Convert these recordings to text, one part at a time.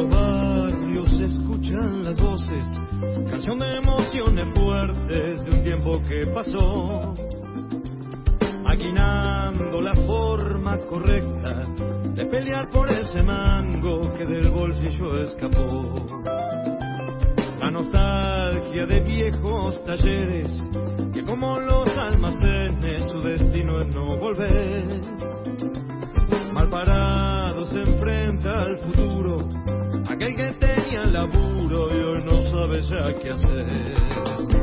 los barrios escuchan las voces, canción de emociones fuertes de un tiempo que pasó, maquinando la forma correcta de pelear por ese mango que del bolsillo escapó. La nostalgia de viejos talleres, que como los almacenes su destino es no volver. Mal parado se enfrenta al futuro aquel que tenía laburo y hoy no sabe ya qué hacer.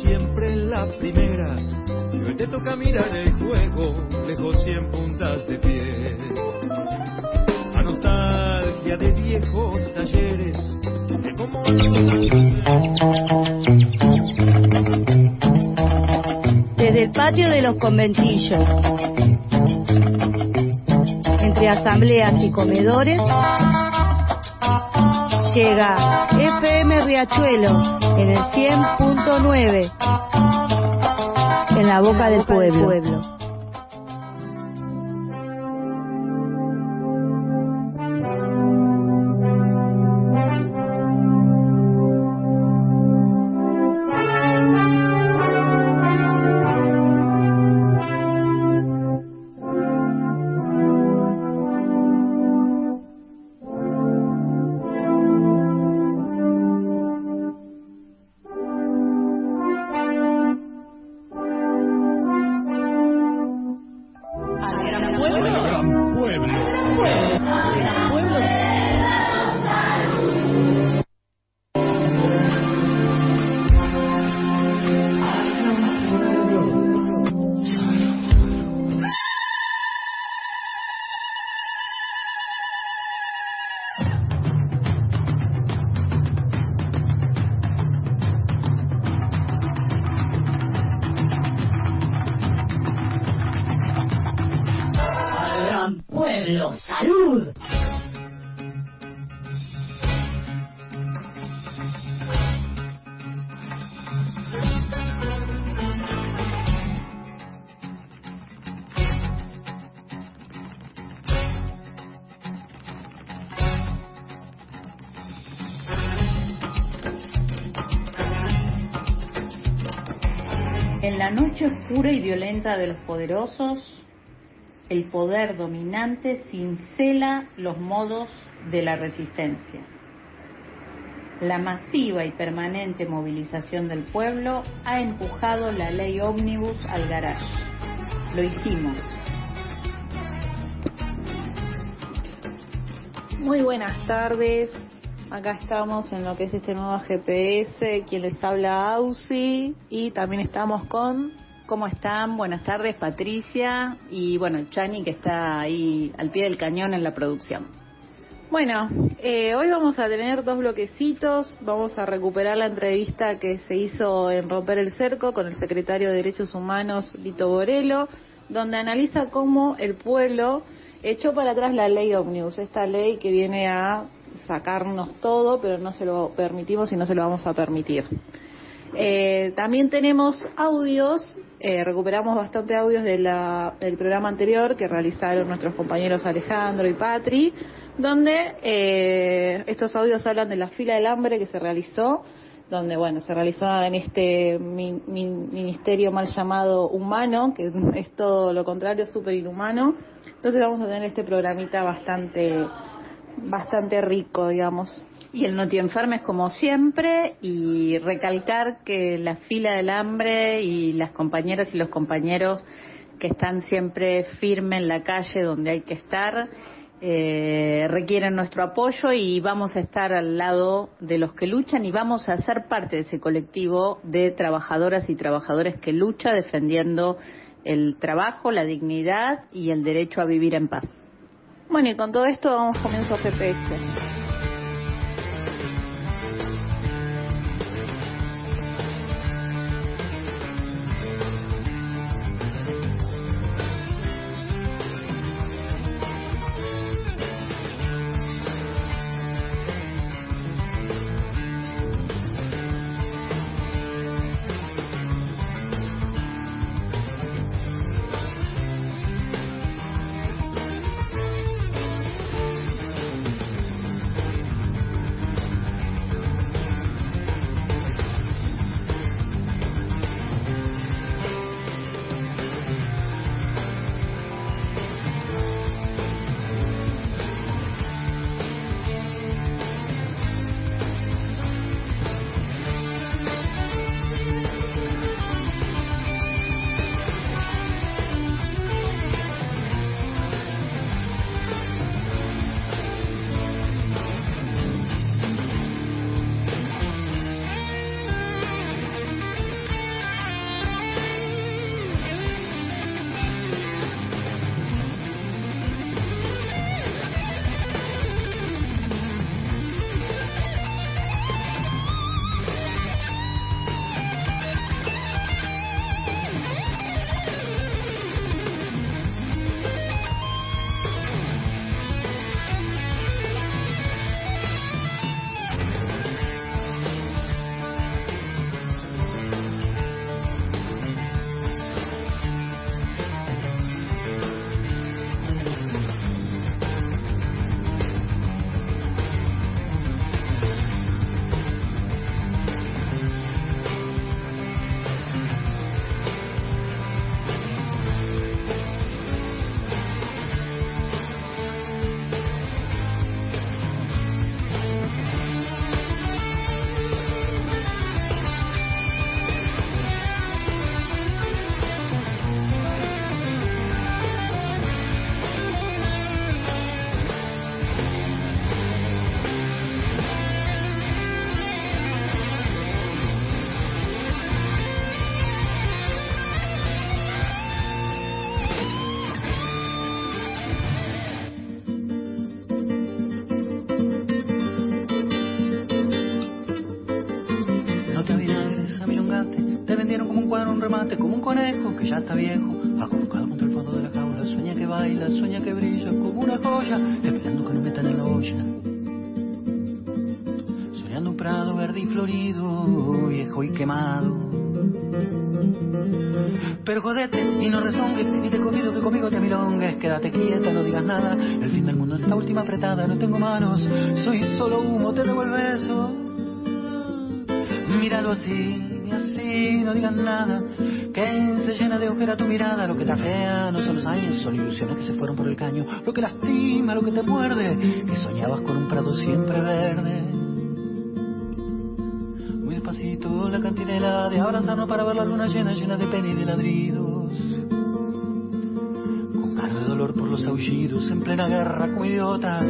Siempre en la primera, y hoy te toca mirar el juego, lejos cien puntas de pie. La nostalgia de viejos talleres, de cómo... Desde el patio de los conventillos, entre asambleas y comedores, llega Riachuelo en el 100.9, en la boca del pueblo. En la noche oscura y violenta de los poderosos, el poder dominante cincela los modos de la resistencia. La masiva y permanente movilización del pueblo ha empujado la ley ómnibus al garage. Lo hicimos. Muy buenas tardes. Acá estamos en lo que es este nuevo GPS, quien les habla Ausi y también estamos con ¿Cómo están? Buenas tardes, Patricia y bueno, Chani que está ahí al pie del cañón en la producción. Bueno, eh, hoy vamos a tener dos bloquecitos. Vamos a recuperar la entrevista que se hizo en Romper el Cerco con el secretario de Derechos Humanos, Lito Borelo, donde analiza cómo el pueblo echó para atrás la ley Omnibus, esta ley que viene a sacarnos todo, pero no se lo permitimos y no se lo vamos a permitir. Eh, también tenemos audios, eh, recuperamos bastante audios del programa anterior que realizaron nuestros compañeros Alejandro y Patri, donde eh, estos audios hablan de la fila del hambre que se realizó donde bueno se realizó en este ministerio mal llamado humano, que es todo lo contrario, súper inhumano. Entonces vamos a tener este programita bastante, bastante rico, digamos. Y el Noti Enfermes como siempre y recalcar que la fila del hambre y las compañeras y los compañeros que están siempre firmes en la calle donde hay que estar eh, requieren nuestro apoyo y vamos a estar al lado de los que luchan y vamos a ser parte de ese colectivo de trabajadoras y trabajadores que lucha defendiendo el trabajo, la dignidad y el derecho a vivir en paz. Bueno, y con todo esto damos comienzo a GPS. Ya está viejo, acurrucado contra el fondo de la jaula, sueña que baila, sueña que brilla como una joya, esperando que no metan en la olla. Soñando un prado verde y florido, viejo y quemado. Pero jodete y no rezongues, y te comido que conmigo te milongues, quédate quieta, no digas nada, el fin del mundo esta última apretada, no tengo manos, soy solo humo, te devuelvo eso. Míralo así, así, no digas nada, que se llena de ojera tu mirada, lo que te afea no son los años, son ilusiones que se fueron por el caño, lo que lastima, lo que te muerde, que soñabas con un prado siempre verde. Muy despacito la cantinela de abrazarnos para ver la luna llena, llena de pena y de ladridos. Con cara de dolor por los aullidos, en plena guerra como idiotas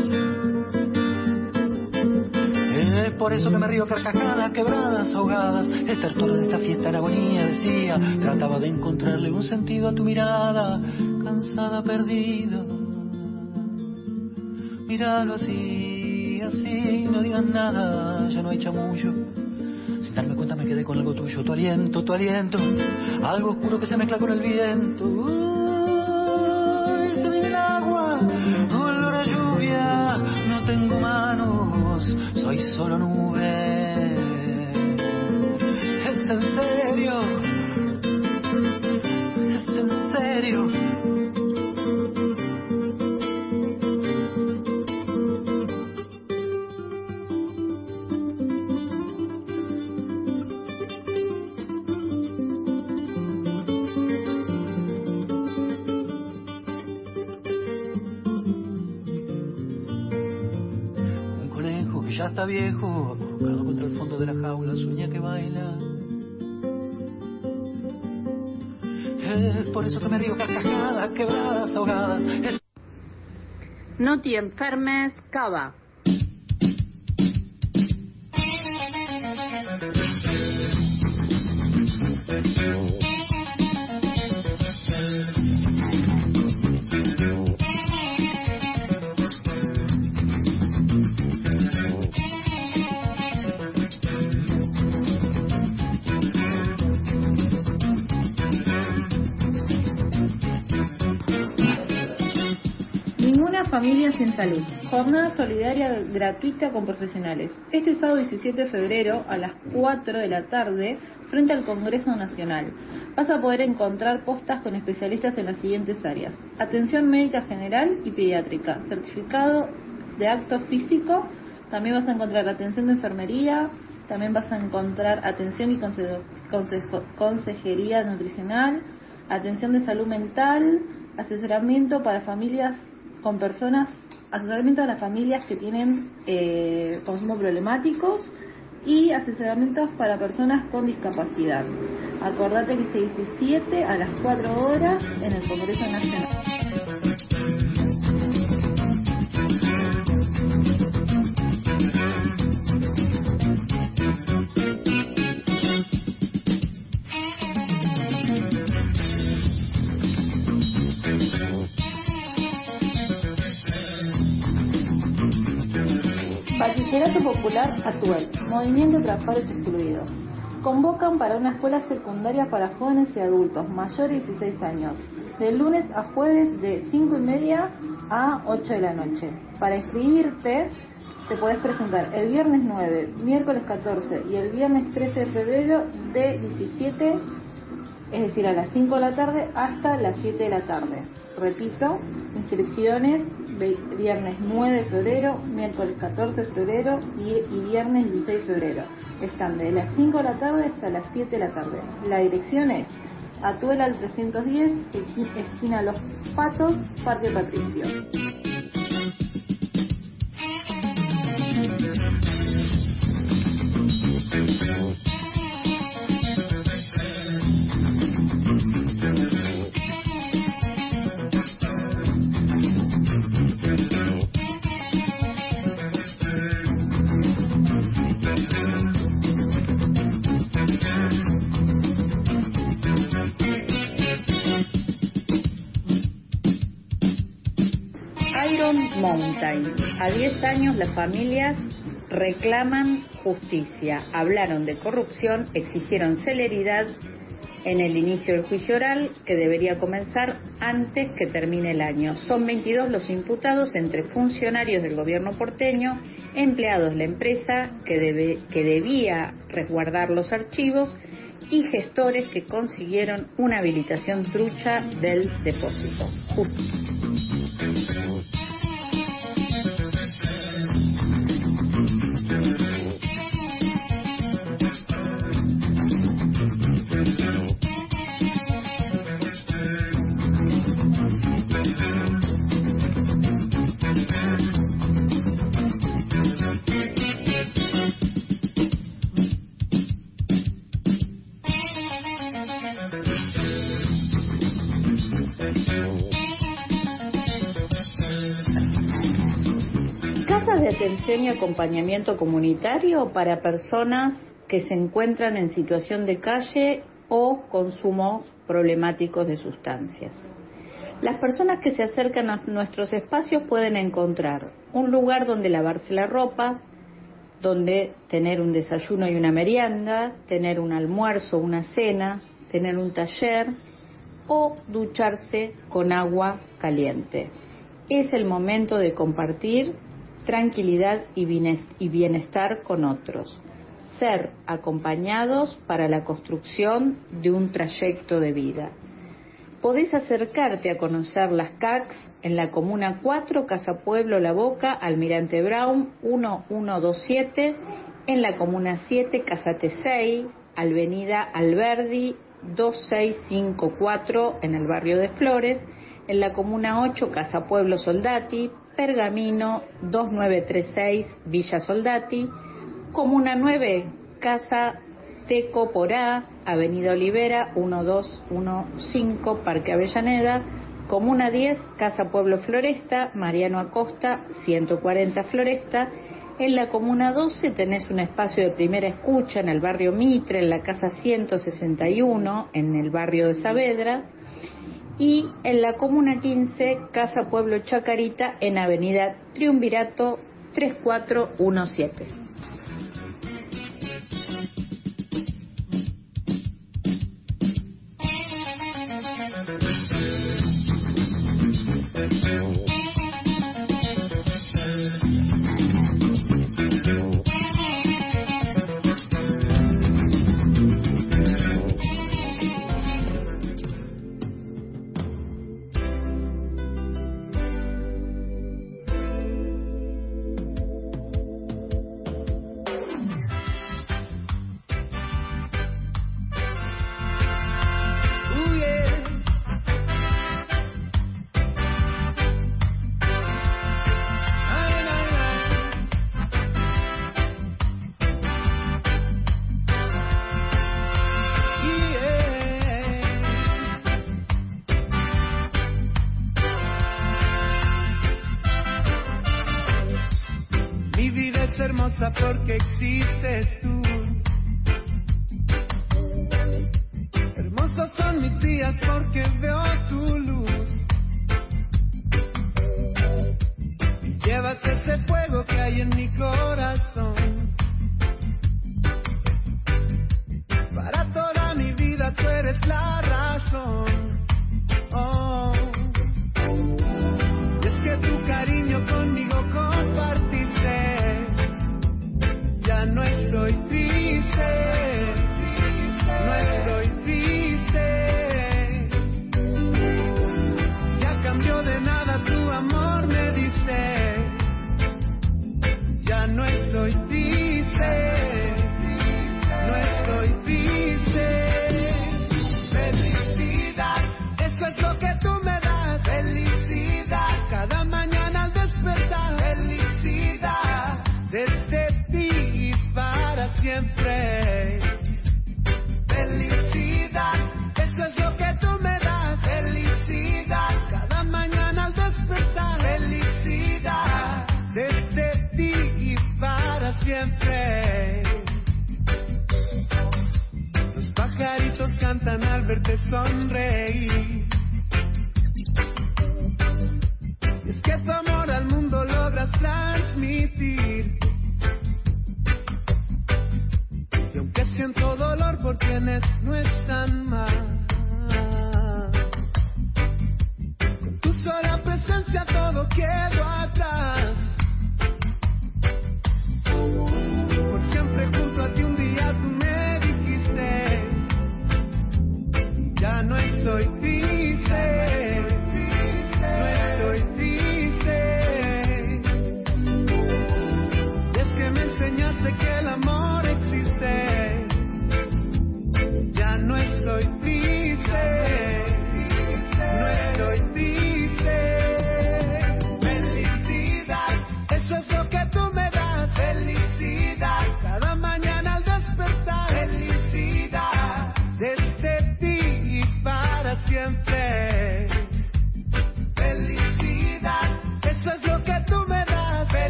por eso que me río carcajadas, quebradas, ahogadas. Estertor de esta fiesta en agonía, decía. Trataba de encontrarle un sentido a tu mirada, cansada, perdida. Míralo así, así, no digas nada, ya no hay chamullo. Sin darme cuenta me quedé con algo tuyo, tu aliento, tu aliento. Algo oscuro que se mezcla con el viento. No te enfermes, cava. Sin salud. Jornada solidaria gratuita con profesionales. Este sábado 17 de febrero a las 4 de la tarde frente al Congreso Nacional. Vas a poder encontrar postas con especialistas en las siguientes áreas. Atención médica general y pediátrica. Certificado de acto físico. También vas a encontrar atención de enfermería. También vas a encontrar atención y conse- consejo- consejería nutricional. Atención de salud mental. Asesoramiento para familias con personas, asesoramiento a las familias que tienen eh, consumo problemáticos y asesoramientos para personas con discapacidad. Acordate que se 17 a las 4 horas en el Congreso Nacional. Atuel, Movimiento de Trabajadores Excluidos. Convocan para una escuela secundaria para jóvenes y adultos mayores de 16 años, de lunes a jueves de 5 y media a 8 de la noche. Para inscribirte, te puedes presentar el viernes 9, miércoles 14 y el viernes 13 de febrero de 17 es decir, a las 5 de la tarde hasta las 7 de la tarde. Repito, inscripciones viernes 9 de febrero, miércoles 14 de febrero y, y viernes 16 de febrero. Están de las 5 de la tarde hasta las 7 de la tarde. La dirección es Atuela al 310, esqui- esquina Los Patos, Parque Patricio. Iron Mountain. A 10 años las familias reclaman justicia, hablaron de corrupción, exigieron celeridad en el inicio del juicio oral que debería comenzar antes que termine el año. Son 22 los imputados entre funcionarios del gobierno porteño, empleados de la empresa que, debe- que debía resguardar los archivos y gestores que consiguieron una habilitación trucha del depósito. Just- Casas de atención y acompañamiento comunitario para personas que se encuentran en situación de calle o consumos problemáticos de sustancias. Las personas que se acercan a nuestros espacios pueden encontrar un lugar donde lavarse la ropa, donde tener un desayuno y una merienda, tener un almuerzo, una cena, tener un taller o ducharse con agua caliente. Es el momento de compartir tranquilidad y bienes- y bienestar con otros. Ser acompañados para la construcción de un trayecto de vida. Podés acercarte a conocer las CACs en la Comuna 4, Casa Pueblo La Boca, Almirante Brown 1127, en la Comuna 7, Casa T6, Avenida Alberdi 2654, en el barrio de Flores, en la Comuna 8, Casa Pueblo Soldati, Pergamino 2936 Villa Soldati, Comuna 9 Casa Teco Porá, Avenida Olivera 1215 Parque Avellaneda, Comuna 10 Casa Pueblo Floresta, Mariano Acosta 140 Floresta, en la Comuna 12 tenés un espacio de primera escucha en el barrio Mitre, en la Casa 161, en el barrio de Saavedra, y en la Comuna 15, Casa Pueblo Chacarita, en Avenida Triunvirato 3417. sonrías porque veo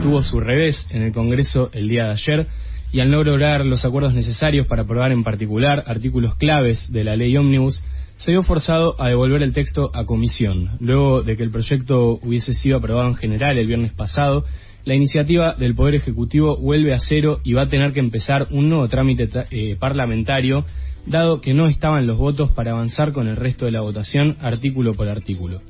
tuvo su revés en el Congreso el día de ayer y al no lograr los acuerdos necesarios para aprobar en particular artículos claves de la ley Omnibus, se vio forzado a devolver el texto a comisión. Luego de que el proyecto hubiese sido aprobado en general el viernes pasado, la iniciativa del Poder Ejecutivo vuelve a cero y va a tener que empezar un nuevo trámite eh, parlamentario, dado que no estaban los votos para avanzar con el resto de la votación artículo por artículo.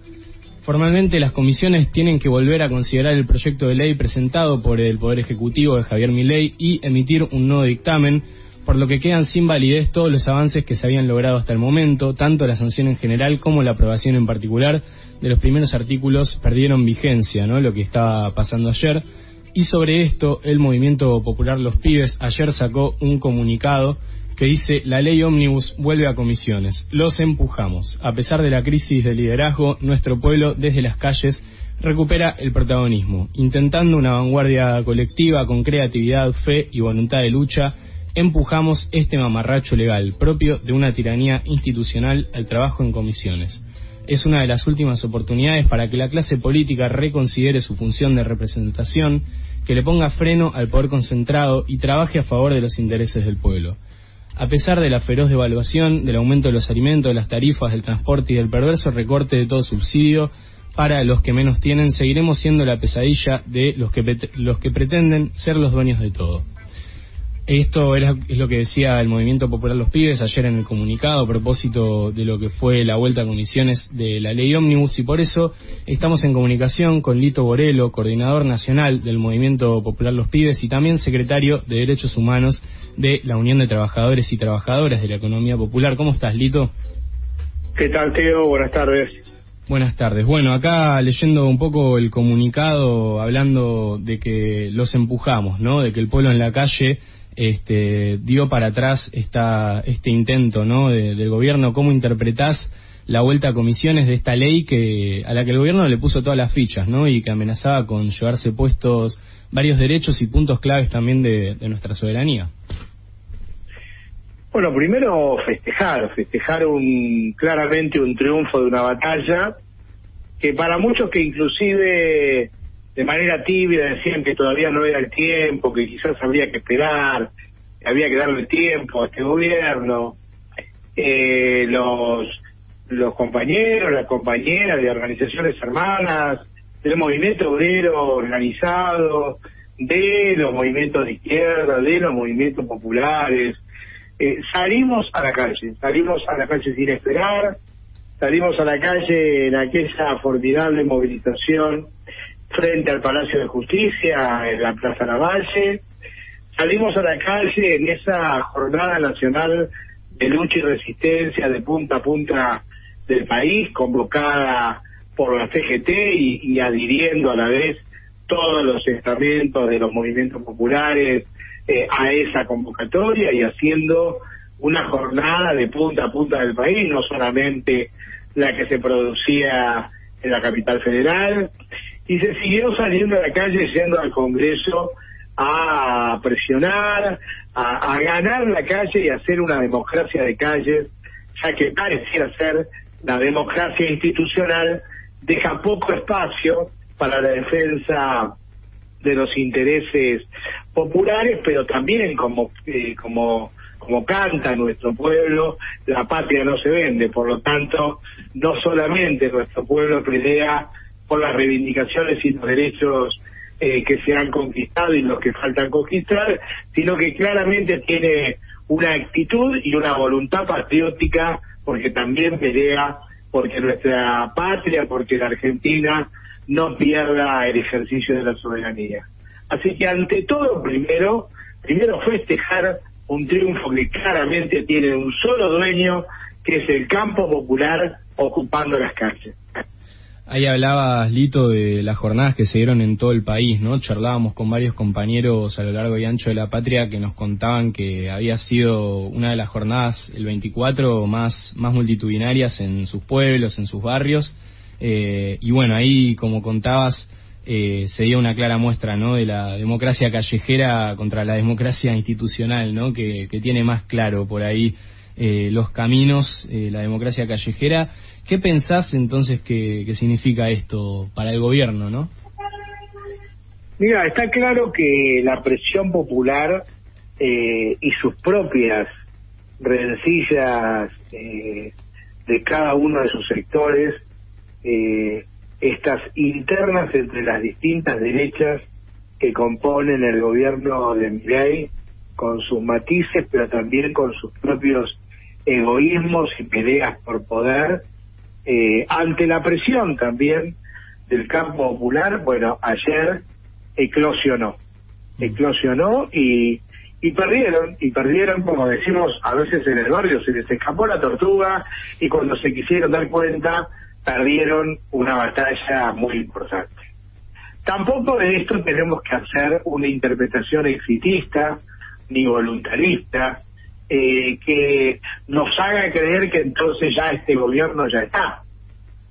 Formalmente las comisiones tienen que volver a considerar el proyecto de ley presentado por el Poder Ejecutivo de Javier Milei y emitir un nuevo dictamen, por lo que quedan sin validez todos los avances que se habían logrado hasta el momento, tanto la sanción en general como la aprobación en particular de los primeros artículos perdieron vigencia, ¿no? Lo que estaba pasando ayer. Y sobre esto, el Movimiento Popular Los Pibes ayer sacó un comunicado que dice la ley ómnibus vuelve a comisiones. Los empujamos. A pesar de la crisis de liderazgo, nuestro pueblo desde las calles recupera el protagonismo, intentando una vanguardia colectiva con creatividad, fe y voluntad de lucha. Empujamos este mamarracho legal propio de una tiranía institucional al trabajo en comisiones. Es una de las últimas oportunidades para que la clase política reconsidere su función de representación, que le ponga freno al poder concentrado y trabaje a favor de los intereses del pueblo. A pesar de la feroz devaluación, del aumento de los alimentos, de las tarifas, del transporte y del perverso recorte de todo subsidio para los que menos tienen, seguiremos siendo la pesadilla de los que, los que pretenden ser los dueños de todo. Esto era, es lo que decía el Movimiento Popular Los Pibes ayer en el comunicado a propósito de lo que fue la vuelta a comisiones de la ley Omnibus y por eso estamos en comunicación con Lito Borelo, coordinador nacional del Movimiento Popular Los Pibes y también secretario de Derechos Humanos de la Unión de Trabajadores y Trabajadoras de la Economía Popular. ¿Cómo estás, Lito? ¿Qué tal, Teo? Buenas tardes. Buenas tardes. Bueno, acá leyendo un poco el comunicado, hablando de que los empujamos, ¿no? De que el pueblo en la calle este, dio para atrás esta, este intento ¿no? del gobierno. ¿Cómo interpretás la vuelta a comisiones de esta ley que a la que el gobierno le puso todas las fichas ¿no? y que amenazaba con llevarse puestos varios derechos y puntos claves también de, nuestra soberanía? Bueno, primero festejar, festejar un, claramente un triunfo de una batalla que para muchos que inclusive de manera tibia decían que todavía no era el tiempo, que quizás habría que esperar, que había que darle tiempo a este gobierno. Eh, los, los compañeros, las compañeras de organizaciones hermanas, del movimiento obrero organizado, de los movimientos de izquierda, de los movimientos populares, eh, salimos a la calle, salimos a la calle sin esperar, salimos a la calle en aquella formidable movilización frente al Palacio de Justicia, en la Plaza Lavalle. Salimos a la calle en esa jornada nacional de lucha y resistencia de punta a punta del país, convocada por la CGT y, adhiriendo a la vez todos los estamentos de los movimientos populares eh, a esa convocatoria y haciendo una jornada de punta a punta del país, no solamente la que se producía en la capital federal, y se siguió saliendo a la calle, yendo al Congreso a presionar, a, ganar la calle y hacer una democracia de calle, ya que pareciera ser la democracia institucional deja poco espacio para la defensa de los intereses populares, pero también como eh, como como canta nuestro pueblo, la patria no se vende, por lo tanto, no solamente nuestro pueblo pelea por las reivindicaciones y los derechos eh, que se han conquistado y los que faltan conquistar, sino que claramente tiene una actitud y una voluntad patriótica porque también pelea porque nuestra patria, porque la Argentina no pierda el ejercicio de la soberanía. Así que ante todo, primero, primero festejar un triunfo que claramente tiene un solo dueño, que es el campo popular ocupando las calles. Ahí hablabas, Lito, de las jornadas que se dieron en todo el país, ¿no? Charlábamos con varios compañeros a lo largo y ancho de la patria que nos contaban que había sido una de las jornadas, el 24, más, multitudinarias en sus pueblos, en sus barrios. Eh, y bueno, ahí, como contabas, eh, se dio una clara muestra, ¿no? De la democracia callejera contra la democracia institucional, ¿no? Que, que tiene más claro por ahí eh, los caminos, eh, la democracia callejera. ¿Qué pensás entonces que, significa esto para el gobierno, no? Mira, está claro que la presión popular eh, y sus propias rencillas eh, de cada uno de sus sectores, eh, estas internas entre las distintas derechas que componen el gobierno de Milei, con sus matices, pero también con sus propios egoísmos y peleas por poder, eh, ante la presión también del campo popular, bueno, ayer eclosionó, eclosionó y, y perdieron, y perdieron, como decimos a veces en el barrio, se les escapó la tortuga y cuando se quisieron dar cuenta, perdieron una batalla muy importante. Tampoco de esto tenemos que hacer una interpretación exitista ni voluntarista eh, que nos haga creer que entonces ya este gobierno ya está.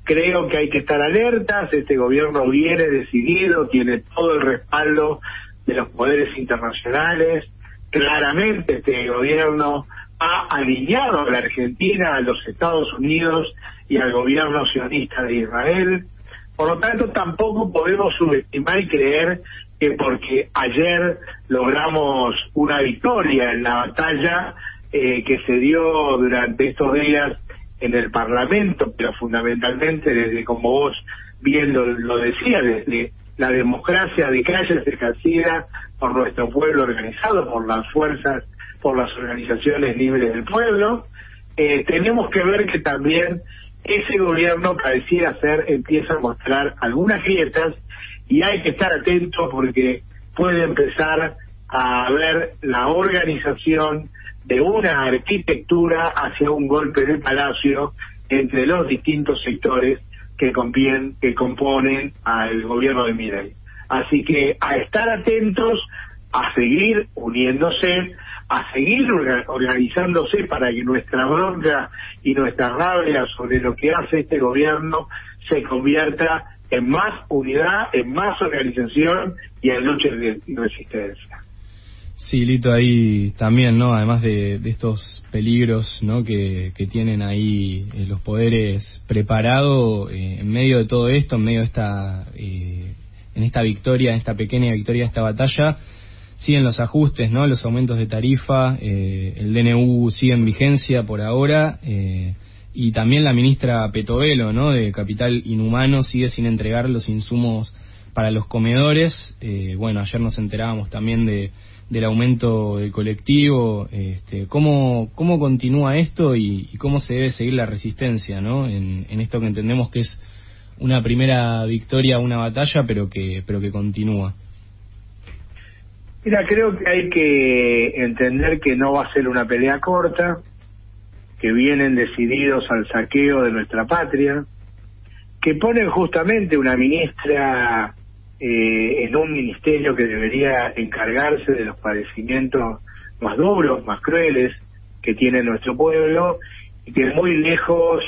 Creo que hay que estar alertas, este gobierno viene decidido, tiene todo el respaldo de los poderes internacionales, claramente este gobierno ha alineado a la Argentina, a los Estados Unidos y al gobierno sionista de Israel. Por lo tanto, tampoco podemos subestimar y creer que porque ayer logramos una victoria en la batalla eh, que se dio durante estos días en el Parlamento, pero fundamentalmente desde, como vos bien lo, lo decías, desde la democracia de calles ejercida por nuestro pueblo organizado, por las fuerzas, por las organizaciones libres del pueblo, eh, tenemos que ver que también ese gobierno pareciera ser, empieza a mostrar algunas grietas y hay que estar atentos porque puede empezar a ver la organización de una arquitectura hacia un golpe de palacio entre los distintos sectores que, compien, que componen al gobierno de Mirai. Así que a estar atentos, a seguir uniéndose, a seguir organizándose para que nuestra bronca y nuestra rabia sobre lo que hace este gobierno se convierta en más unidad, en más organización y en lucha y resistencia. Sí, Lito, ahí también, ¿no? Además de, estos peligros, ¿no? Que, tienen ahí eh, los poderes preparados eh, en medio de todo esto, en medio de esta, eh, en esta victoria, en esta pequeña victoria, esta batalla, siguen los ajustes, ¿no? Los aumentos de tarifa, el DNU sigue en vigencia por ahora y también la ministra Petovelo, ¿no? De Capital Inhumano sigue sin entregar los insumos para los comedores. Eh, bueno, ayer nos enterábamos también de, del aumento del colectivo. Este, ¿cómo, ¿Cómo continúa esto y, cómo se debe seguir la resistencia, ¿no? En, en esto que entendemos que es una primera victoria, una batalla, pero que, pero que continúa. Mira, creo que hay que entender que no va a ser una pelea corta, que vienen decididos al saqueo de nuestra patria, que ponen justamente una ministra eh, en un ministerio que debería encargarse de los padecimientos más duros, más crueles que tiene nuestro pueblo y que muy lejos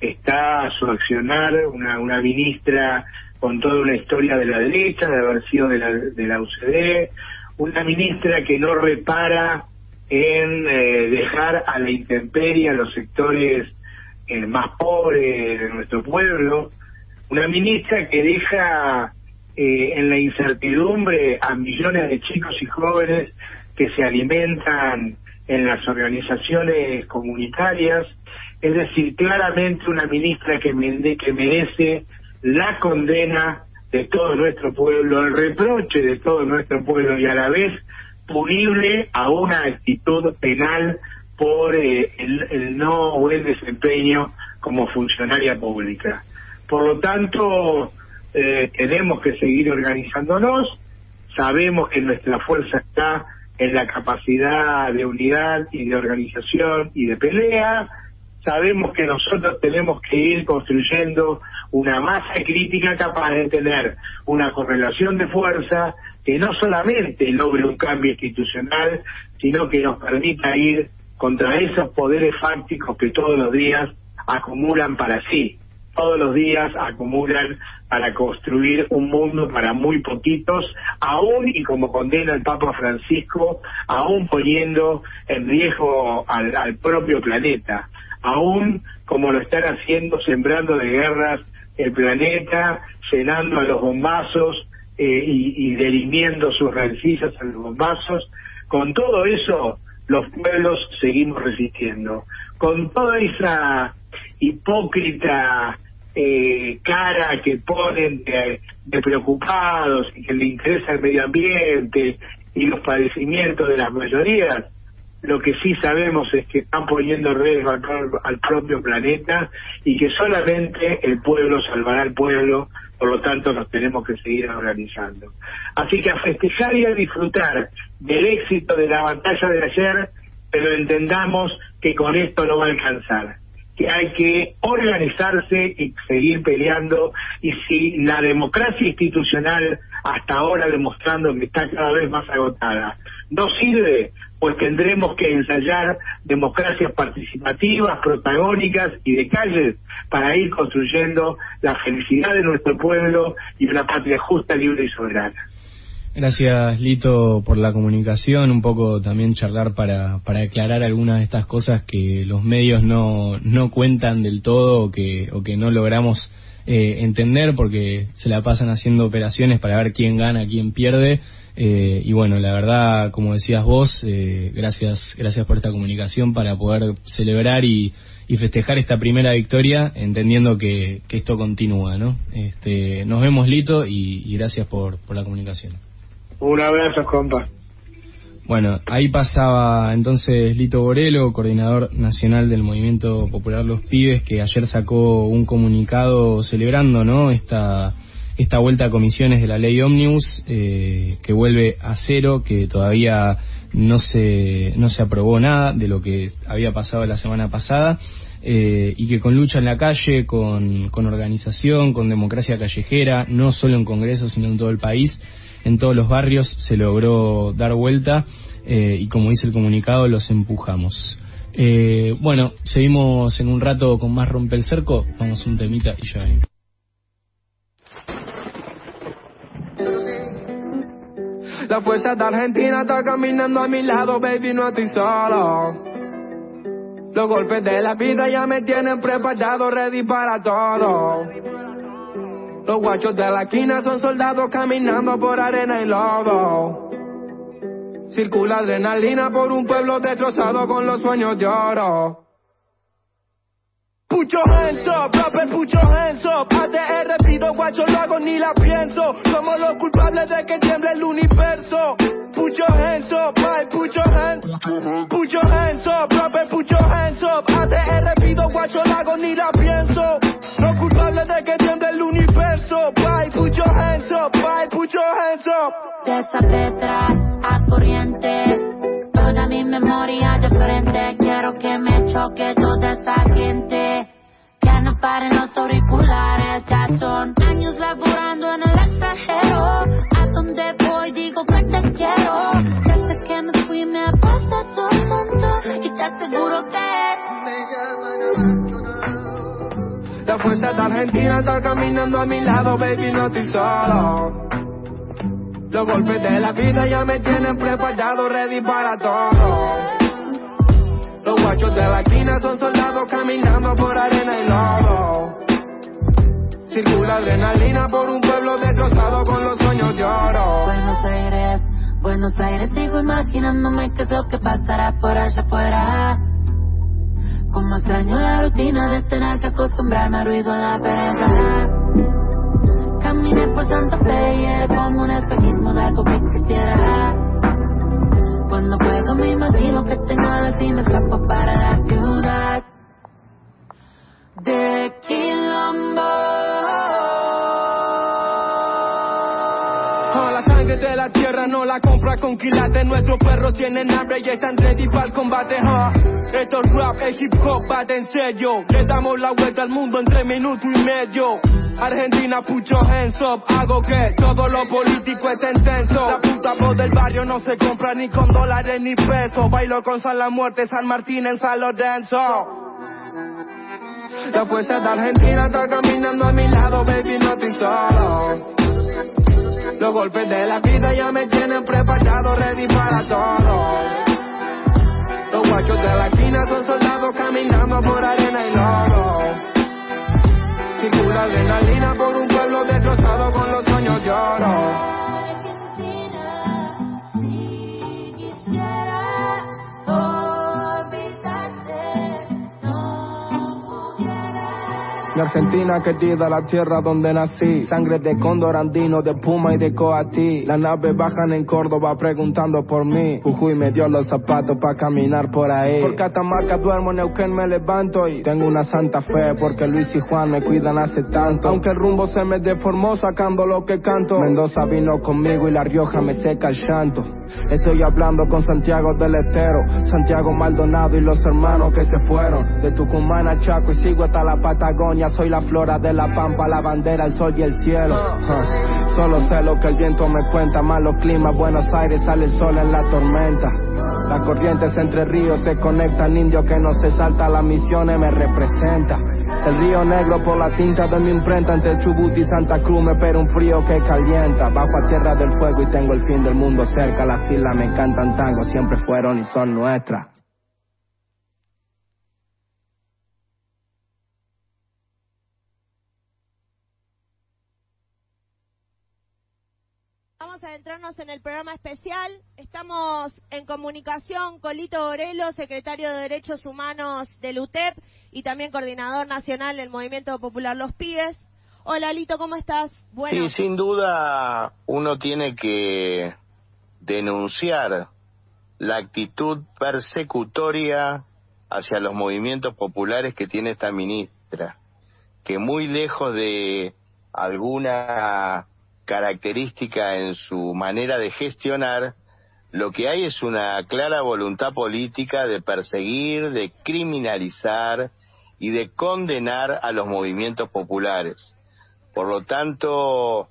está su accionar una, una ministra con toda una historia de la derecha, de haber sido de la, de la UCD, una ministra que no repara en eh, dejar a la intemperie a los sectores eh, más pobres de nuestro pueblo, una ministra que deja eh, en la incertidumbre a millones de chicos y jóvenes que se alimentan en las organizaciones comunitarias, es decir, claramente una ministra que, que merece la condena de todo nuestro pueblo, el reproche de todo nuestro pueblo y a la vez punible a una actitud penal por eh, el, no buen desempeño como funcionaria pública. Por lo tanto, eh, tenemos que seguir organizándonos, sabemos que nuestra fuerza está en la capacidad de unidad y de organización y de pelea, sabemos que nosotros tenemos que ir construyendo una masa crítica capaz de tener una correlación de fuerza que no solamente logre un cambio institucional, sino que nos permita ir contra esos poderes fácticos que todos los días acumulan para sí, todos los días acumulan para construir un mundo para muy poquitos, aún y como condena el Papa Francisco, aún poniendo en riesgo al, al propio planeta, aún como lo están haciendo, sembrando de guerras el planeta, llenando a los bombazos eh, y, y derimiendo sus rencillas en los bombazos. Con todo eso, los pueblos seguimos resistiendo. Con toda esa hipócrita eh, cara que ponen de, preocupados y que le interesa el medio ambiente y los padecimientos de las mayorías, lo que sí sabemos es que están poniendo en riesgo al, propio planeta y que solamente el pueblo salvará al pueblo, por lo tanto nos tenemos que seguir organizando. Así que a festejar y a disfrutar del éxito de la batalla de ayer, pero entendamos que con esto no va a alcanzar que hay que organizarse y seguir peleando y si la democracia institucional hasta ahora demostrando que está cada vez más agotada no sirve pues tendremos que ensayar democracias participativas, protagónicas y de calles para ir construyendo la felicidad de nuestro pueblo y una patria justa, libre y soberana. Gracias, Lito, por la comunicación. Un poco también charlar para, para aclarar algunas de estas cosas que los medios no, no cuentan del todo o que, o que no logramos eh, entender porque se la pasan haciendo operaciones para ver quién gana, quién pierde. Eh, y bueno, la verdad, como decías vos, eh, gracias, gracias por esta comunicación para poder celebrar y, y festejar esta primera victoria, entendiendo que, que esto continúa, ¿no? Este, nos vemos, Lito, y, y gracias por, por la comunicación. Un abrazo, compa. Bueno, ahí pasaba entonces Lito Borelo, coordinador nacional del Movimiento Popular Los Pibes, que ayer sacó un comunicado celebrando ¿no? esta, esta vuelta a comisiones de la ley Omnibus, eh, que vuelve a cero, que todavía no se, no se aprobó nada de lo que había pasado la semana pasada. Eh, y que con lucha en la calle, con, con organización, con democracia callejera, no solo en Congreso, sino en todo el país, en todos los barrios se logró dar vuelta eh, y como dice el comunicado los empujamos. Eh, bueno, seguimos en un rato con más Rompe el Cerco, vamos un temita y ya venimos. La fuerza de Argentina está caminando a mi lado, baby, no estoy solo. Los golpes de la vida ya me tienen preparado, ready para todo. Los guachos de la esquina son soldados caminando por arena y lodo. Circula adrenalina por un pueblo destrozado con los sueños de oro. Pucho hands up, pucho hands up ATR pido guacho lo hago ni la pienso. Somos los culpables de que tiemble el universo. Your hands up, your hands your hands up, your hands up ATR pido guacho lo hago ni la pienso Los culpables de que tiemble el universo. Bye, put your hands up, bye, put your hands up. De esa Petra a corriente Toda mi memoria de frente. Quiero que me choque toda esta gente. Que no paren los auriculares Ya son años laborando De Argentina está caminando a mi lado, baby, no estoy solo. Los golpes de la vida ya me tienen preparado, ready para todo. Los guachos de la esquina son soldados caminando por arena y lodo. Circula adrenalina por un pueblo destrozado con los sueños de oro. Buenos Aires, Buenos Aires, sigo imaginándome qué es lo que pasará por allá afuera. Como extraño la rutina de tener que acostumbrarme a ruido en la pereza. Caminé por Santa Fe y era como un espejismo de algo que quisiera. Cuando puedo me imagino que tengo alas y me escapo para la ciudad. De Oh, la sangre de la compra con quilates. Nuestros perros tienen hambre y están ready para el combate. Esto es rap, es hip hop, bate en serio. Le damos la vuelta al mundo en tres minutos y medio. Argentina, pucho hands up. Hago que todo lo político esté intenso. La puta voz del barrio no se compra ni con dólares ni pesos. Bailo con San La Muerte, San Martín en San Lorenzo. La fuerza de Argentina está caminando a mi lado, baby, no estoy solo. Los golpes de la vida ya me tienen preparado, ready para todo. Los guachos de la esquina son soldados caminando por arena y lodo. Circula adrenalina Argentina querida, la tierra donde nací. Sangre de cóndor andino, de puma y de coatí. Las naves bajan en Córdoba preguntando por mí. Jujuy me dio los zapatos para caminar por ahí. Por Catamarca duermo, Neuquén me levanto y tengo una santa fe porque Luis y Juan me cuidan hace tanto. Aunque el rumbo se me deformó sacando lo que canto. Mendoza vino conmigo y La Rioja me seca el llanto. Estoy hablando con Santiago del Estero, Santiago Maldonado y los hermanos que se fueron. De Tucumán a Chaco y sigo hasta la Patagonia. Soy la flora de la pampa, la bandera, el sol y el cielo. Solo sé lo que el viento me cuenta, malos climas, Buenos Aires sale el sol en la tormenta. Las corrientes entre ríos se conectan, indio que no se salta, la misión me representa. El río negro por la tinta de mi imprenta entre Chubut y Santa Cruz me espera un frío que calienta. Bajo a tierra del fuego y tengo el fin del mundo cerca. Las islas me encantan tango, siempre fueron y son nuestras. Vamos adentrarnos en el programa especial. Estamos en comunicación con Lito Borelo, secretario de Derechos Humanos del UTEP y también coordinador nacional del Movimiento Popular Los Pibes. Hola Lito, ¿cómo estás? Sí, sin duda uno tiene que denunciar la actitud persecutoria hacia los movimientos populares que tiene esta ministra, que muy lejos de alguna característica en su manera de gestionar, lo que hay es una clara voluntad política de perseguir, de criminalizar y de condenar a los movimientos populares. Por lo tanto,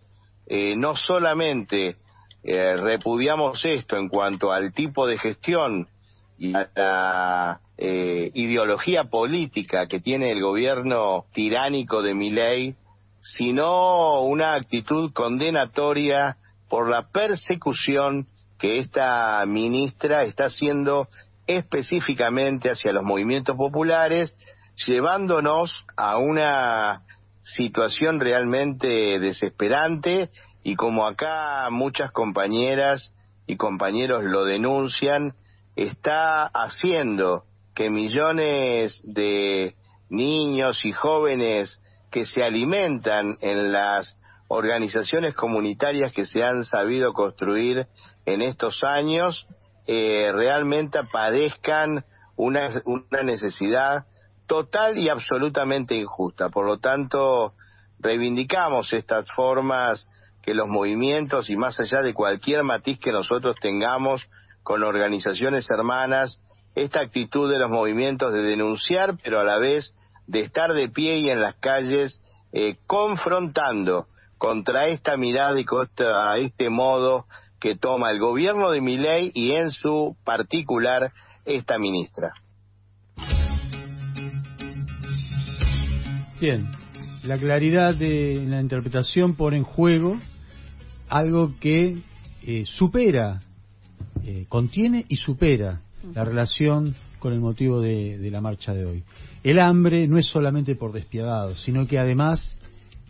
eh, no solamente eh, repudiamos esto en cuanto al tipo de gestión y a la eh, ideología política que tiene el gobierno tiránico de Milei, sino una actitud condenatoria por la persecución que esta ministra está haciendo específicamente hacia los movimientos populares, llevándonos a una situación realmente desesperante. Y como acá muchas compañeras y compañeros lo denuncian, está haciendo que millones de niños y jóvenes que se alimentan en las organizaciones comunitarias que se han sabido construir en estos años eh, realmente padezcan una, una necesidad total y absolutamente injusta. Por lo tanto, reivindicamos estas formas que los movimientos y más allá de cualquier matiz que nosotros tengamos con organizaciones hermanas, esta actitud de los movimientos de denunciar, pero a la vez de estar de pie y en las calles eh, confrontando contra esta mirada y contra este modo que toma el gobierno de Miley y en su particular esta ministra. Bien, la claridad de la interpretación pone en juego algo que eh, supera, eh, contiene y supera la relación con el motivo de, la marcha de hoy. El hambre no es solamente por despiadados, sino que además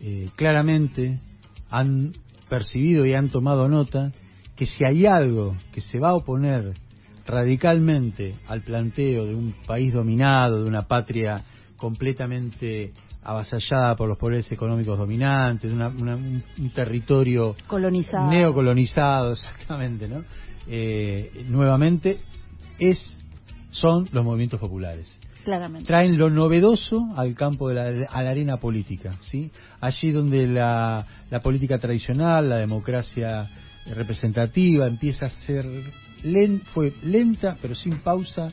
eh, claramente han percibido y han tomado nota que si hay algo que se va a oponer radicalmente al planteo de un país dominado, de una patria completamente avasallada por los poderes económicos dominantes, de un, territorio colonizado, neocolonizado, exactamente, ¿no? Eh, nuevamente es son los movimientos populares. Claramente. Traen lo novedoso al campo de la, a la arena política, ¿sí? Allí donde la, la política tradicional, la democracia representativa empieza a ser fue lenta pero sin pausa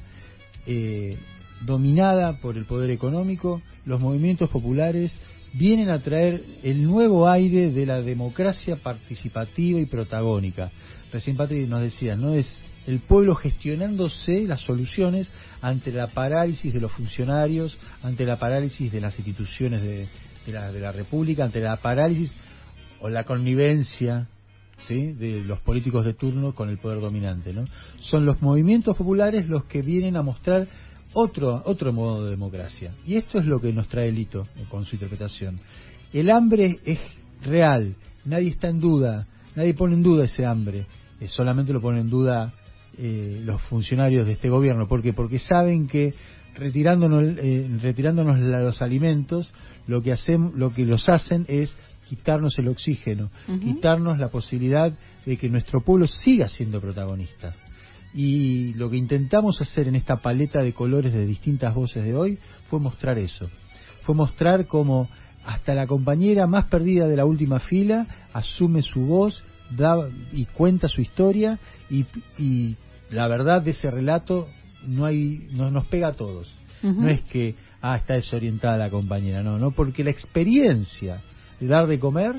eh, dominada por el poder económico los movimientos populares vienen a traer el nuevo aire de la democracia participativa y protagónica recién Patri nos decía no es el pueblo gestionándose las soluciones ante la parálisis de los funcionarios, ante la parálisis de las instituciones de, la, República, ante la parálisis o la connivencia ¿sí? de los políticos de turno con el poder dominante. ¿no? Son los movimientos populares los que vienen a mostrar otro, otro modo de democracia. Y esto es lo que nos trae el hito con su interpretación. El hambre es real, nadie está en duda, nadie pone en duda ese hambre, solamente lo pone en duda eh, los funcionarios de este gobierno. ¿Por qué? Porque saben que retirándonos, eh, retirándonos los alimentos, lo que, hacen, lo que los hacen es quitarnos el oxígeno, quitarnos la posibilidad de que nuestro pueblo siga siendo protagonista. Y lo que intentamos hacer en esta paleta de colores de distintas voces de hoy fue mostrar eso. Fue mostrar cómo hasta la compañera más perdida de la última fila asume su voz da, y cuenta su historia y, y la verdad de ese relato no hay no, nos pega a todos. No es que ah está desorientada la compañera, no, no, porque la experiencia de dar de comer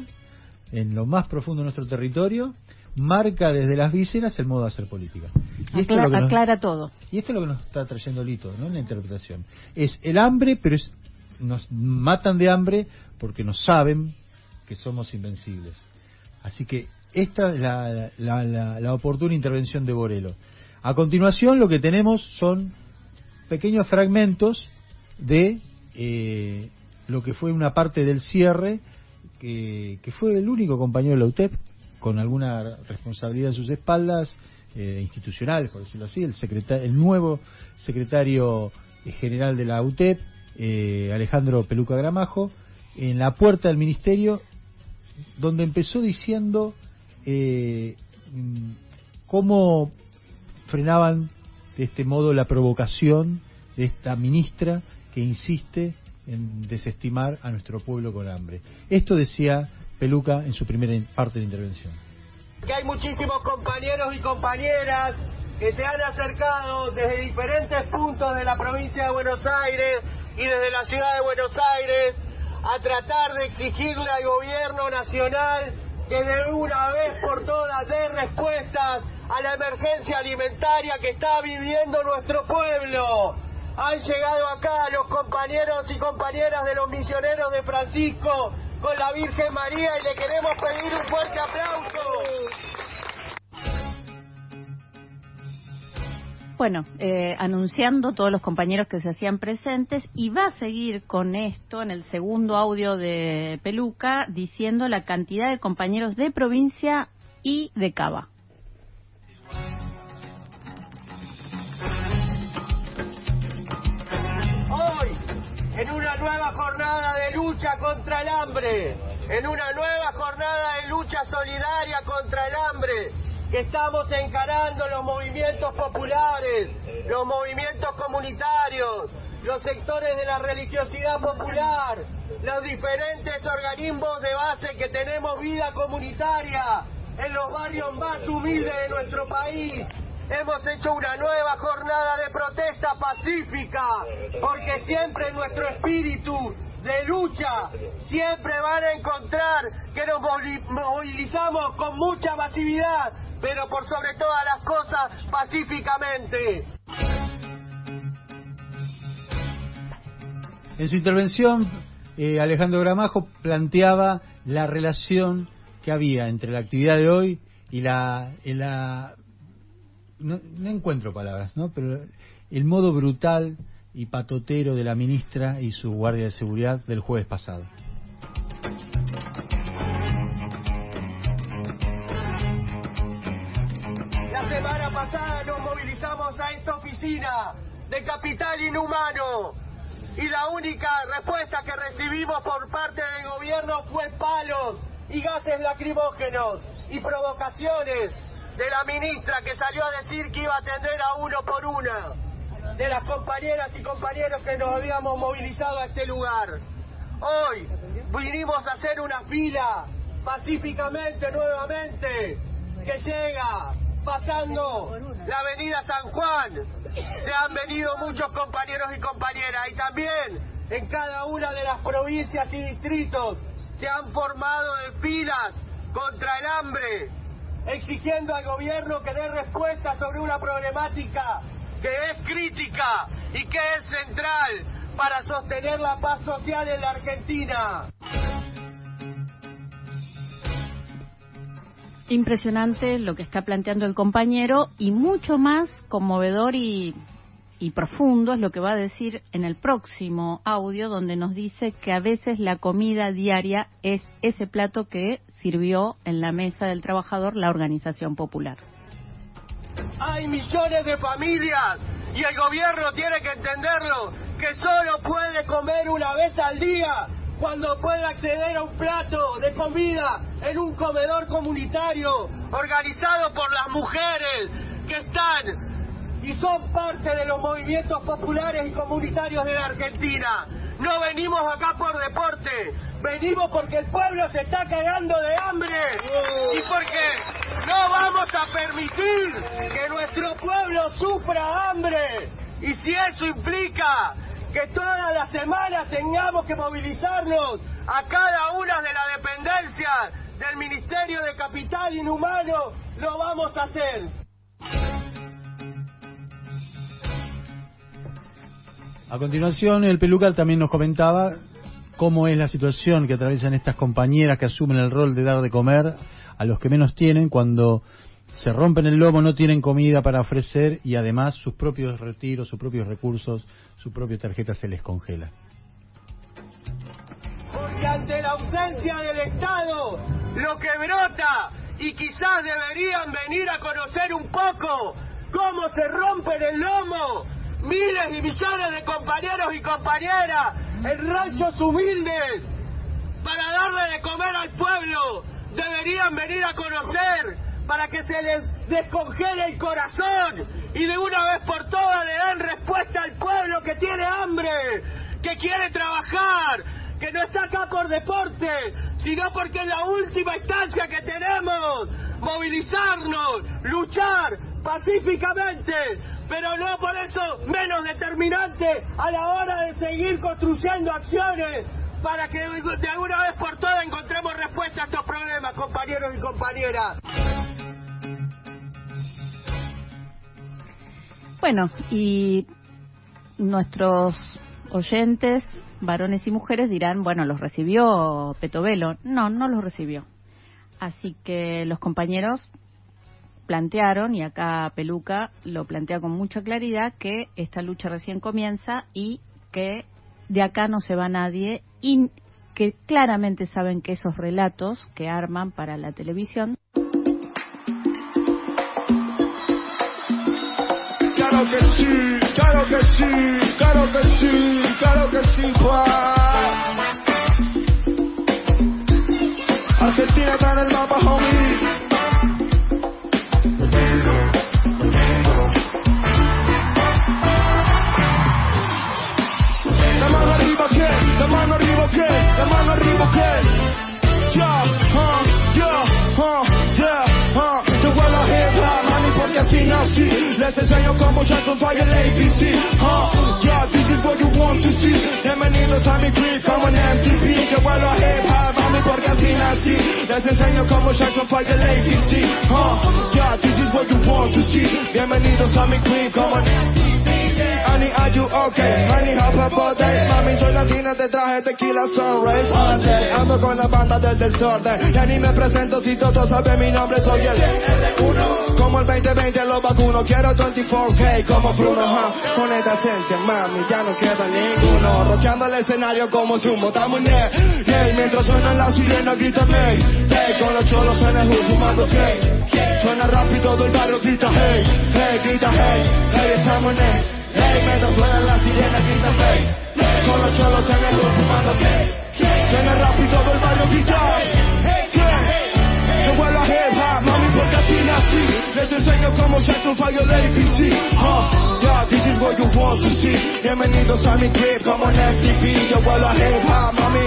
en lo más profundo de nuestro territorio marca desde las vísceras el modo de hacer política. Y esto es lo aclara todo. Y esto es lo que nos está trayendo Lito, ¿no? En la interpretación. Es el hambre, pero es, nos matan de hambre porque nos saben que somos invencibles. Así que esta es la, la, la, oportuna intervención de Borelo. A continuación lo que tenemos son pequeños fragmentos de eh, lo que fue una parte del cierre que, fue el único compañero de la UTEP con alguna responsabilidad en sus espaldas, eh, institucional, por decirlo así, el, el nuevo secretario general de la UTEP, eh, Alejandro Peluca Gramajo, en la puerta del ministerio, donde empezó diciendo eh, mm, cómo frenaban de este modo la provocación de esta ministra que insiste en desestimar a nuestro pueblo con hambre. Esto decía Peluca en su primera parte de intervención. Que hay muchísimos compañeros y compañeras que se han acercado desde diferentes puntos de la provincia de Buenos Aires y desde la ciudad de Buenos Aires a tratar de exigirle al gobierno nacional que de una vez por todas dé respuestas a la emergencia alimentaria que está viviendo nuestro pueblo han llegado acá los compañeros y compañeras de los misioneros de Francisco con la Virgen María y le queremos pedir un fuerte aplauso. Bueno, eh, anunciando todos los compañeros que se hacían presentes y va a seguir con esto en el segundo audio de Peluca diciendo la cantidad de compañeros de provincia y de Cava. en una nueva jornada de lucha contra el hambre, en una nueva jornada de lucha solidaria contra el hambre, que estamos encarando los movimientos populares, los movimientos comunitarios, los sectores de la religiosidad popular, los diferentes organismos de base que tenemos vida comunitaria en los barrios más humildes de nuestro país, hemos hecho una nueva jornada de protesta pacífica, porque siempre nuestro espíritu de lucha siempre van a encontrar que nos movilizamos con mucha masividad, pero por sobre todas las cosas pacíficamente. En su intervención, eh, Alejandro Gramajo planteaba la relación que había entre la actividad de hoy y la, la no, encuentro palabras, ¿no? Pero el modo brutal y patotero de la ministra y su guardia de seguridad del jueves pasado. Semana pasada nos movilizamos a esta oficina de capital inhumano y la única respuesta que recibimos por parte del gobierno fue palos y gases lacrimógenos y provocaciones de la ministra que salió a decir que iba a atender a uno por una, de las compañeras y compañeros que nos habíamos movilizado a este lugar. Hoy vinimos a hacer una fila pacíficamente nuevamente que llega pasando la avenida San Juan. Se han venido muchos compañeros y compañeras y también en cada una de las provincias y distritos se han formado en filas contra el hambre, exigiendo al gobierno que dé respuesta sobre una problemática que es crítica y que es central para sostener la paz social en la Argentina. Impresionante lo que está planteando el compañero y mucho más conmovedor y, profundo es lo que va a decir en el próximo audio donde nos dice que a veces la comida diaria es ese plato que sirvió en la mesa del trabajador la organización popular. hay millones de familias y el gobierno tiene que entenderlo, que solo puede comer una vez al día cuando puede acceder a un plato de comida en un comedor comunitario organizado por las mujeres que están y son parte de los movimientos populares y comunitarios de la Argentina. No venimos acá por deporte, venimos porque el pueblo se está cagando de hambre y porque no vamos a permitir que nuestro pueblo sufra hambre. Y si eso implica que todas las semanas tengamos que movilizarnos a cada una de las dependencias del Ministerio de Capital Inhumano, lo vamos a hacer. A continuación, el Peluca también nos comentaba cómo es la situación que atraviesan estas compañeras que asumen el rol de dar de comer a los que menos tienen cuando se rompen el lomo, no tienen comida para ofrecer y además sus propios retiros, sus propios recursos, su propia tarjeta se les congela. Porque ante la ausencia del Estado, lo que brota, y quizás deberían venir a conocer un poco cómo se rompen el lomo miles y millones de compañeros y compañeras en ranchos humildes para darle de comer al pueblo, deberían venir a conocer para que se les descongele el corazón y de una vez por todas le den respuesta al pueblo que tiene hambre, que quiere trabajar, que no está acá por deporte, sino porque es la última instancia que tenemos, movilizarnos, luchar pacíficamente, pero no por eso menos determinante a la hora de seguir construyendo acciones para que de alguna vez por todas encontremos respuesta a estos problemas, compañeros y compañeras. Bueno, y nuestros oyentes, varones y mujeres, dirán, bueno, los recibió Petovelo. No, no los recibió. Así que los compañeros plantearon, y acá Peluca lo plantea con mucha claridad, que esta lucha recién comienza y que de acá no se va nadie y que claramente saben que esos relatos que arman para la televisión Claro que sí, claro que sí, claro que sí, claro que sí, Juan. Argentina está en el mapa, homie. Así nací. Les enseño cómo ya son falla el ABC. Huh, yeah, this is what you want to see. Bienvenidos a mi crib como en MTV. Yo vuelo a hip hop, mami, porque así nací. Les enseño cómo ya son falla el ABC. Huh, yeah, this is what you want to see. Bienvenidos a mi crib como en Honey, are you okay? Honey, half a body. Mami, soy latina, te traje tequila sunrise all. Ando con la banda del desorden. Ya ni me presento si todos saben mi nombre, soy el R1. Como el 2020 lo vacuno, quiero 24K como Bruno? Con esta esencia, mami, ya no queda ninguno. Roqueando el escenario como Zumbo, estamos en Mientras suenan las sirenas, gritan hey. Con los cholos en el hood, fumando hey. Suena rápido, todo el barrio grita hey, hey, grita hey, hey, estamos en el Hey, mientras suenan las sirenas, gritan hey. Con los cholos en el fumando hey. Suena rápido, todo el barrio grita hey. Yo a hip hop, mami, porque así nací. Les enseño cómo se hace un fallo de ABC. Huh, yeah, this is what you want to see. Bienvenidos a mi crib como en MTV. Yo a hip hop, mami.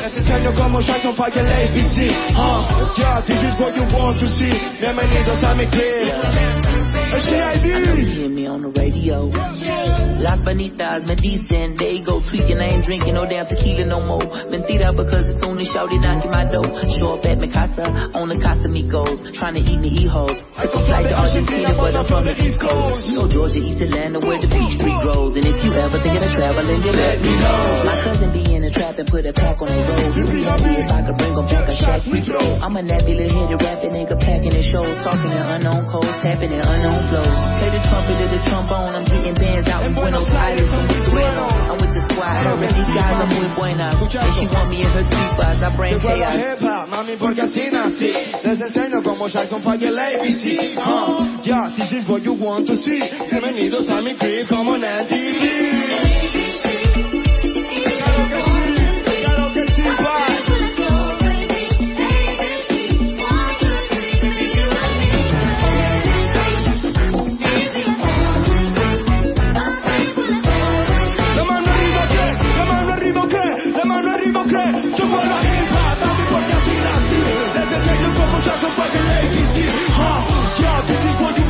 Les enseño cómo se hace un fallo de ABC. Huh, yeah, this is what you want to see. Bienvenidos a mi crib. Es hear me on the radio. Las Bonitas me dicen, they go tweaking. I ain't drinking no damn tequila no more. Mentira because it's only shouty knocking my door. Show up at mi casa, on the Casamigos. Trying to eat me e-hoes. Took a flight to Argentina, but I'm from the East Coast. You know Georgia, East Atlanta, where the peach tree grows. And if you ever thinking of traveling, then let me know. My cousin be in the trap and put a pack on the road. If I could bring him back a throw. I'm a nebula hitter, rapping nigga, packing his shows. Talking in unknown codes, tapping in unknown flows. Play the trumpet to the trombone, I'm getting bands out in Buenos Aires from Venezuela. I'm with the squad, and these guys muy buenas. And she want me in her tripas, I bring chaos. hip hop, mami, porque así nací. Les enseño cómo Jackson falla el ABC. Uh, yeah, is what you want to see. Bienvenidos a mi crib como en MTV.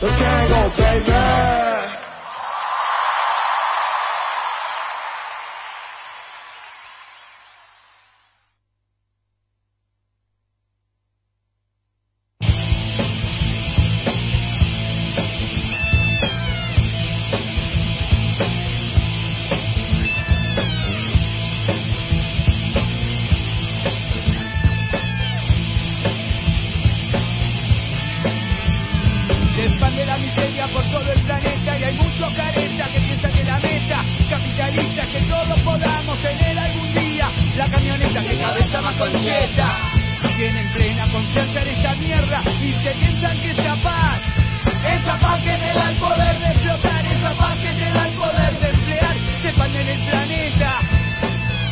lo tengo, baby. Concheta. Tienen plena confianza en esta mierda y se piensan que esa paz, esa paz que te da el poder de explotar, esa paz que te da el poder de emplear, se expande en el planeta.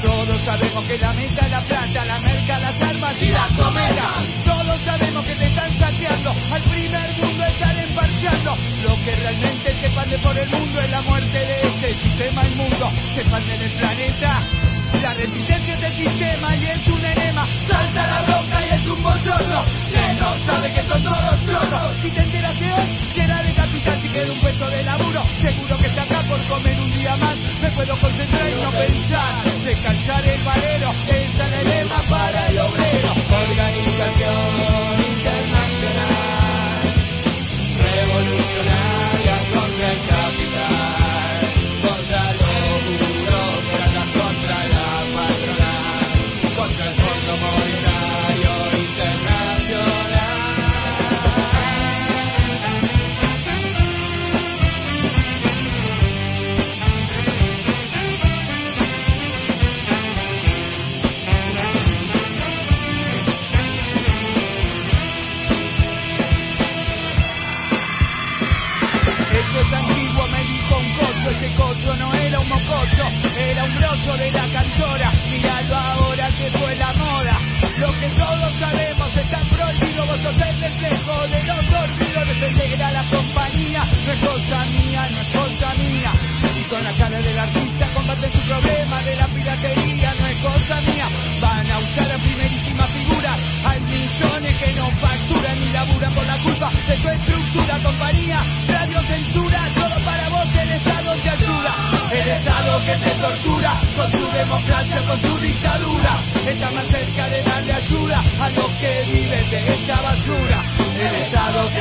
Todos sabemos que la meta es la plata, la merca, las armas y las cometas. Todos sabemos que te están saqueando, al primer mundo están emparchando. Lo que realmente se expande por el mundo es la muerte de este sistema inmundo. Se expande en el planeta. La resistencia es el sistema y es un enema. Salta la roca y es un bochorno. Que no sabe que son todos tronos. Si te enteras de hoy, será de capital si queda un puesto de laburo. Seguro que acá por comer un día más. Me puedo concentrar y no pensar. Descansar el valero.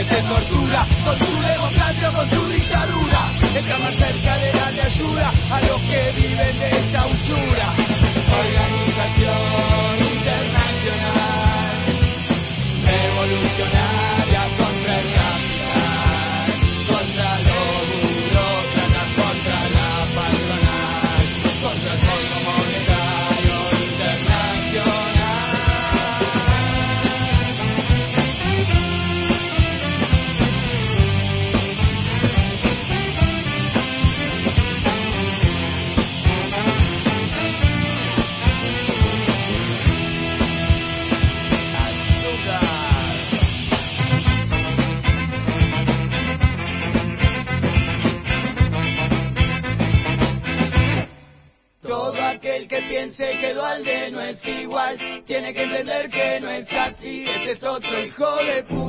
Te tortura, con su democracia, con su dictadura, está más cerca otro